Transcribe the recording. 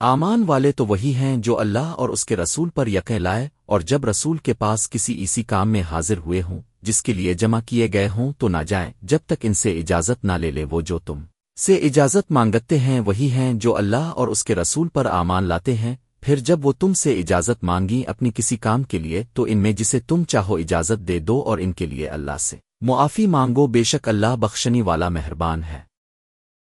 آمان والے تو وہی ہیں جو اللہ اور اس کے رسول پر یقیں لائے اور جب رسول کے پاس کسی اسی کام میں حاضر ہوئے ہوں، جس کے لیے جمع کیے گئے ہوں، تو نہ جائیں، جب تک ان سے اجازت نہ لے لے وہ جو تم سے اجازت مانگتے ہیں، وہی ہیں جو اللہ اور اس کے رسول پر آمان لاتے ہیں۔ پھر جب وہ تم سے اجازت مانگی اپنی کسی کام کے لیے، تو ان میں جسے تم چاہو اجازت دے دو اور ان کے لیے اللہ سے۔ معافی مانگو، بے شک اللہ بخشنی والا مہربان ہے۔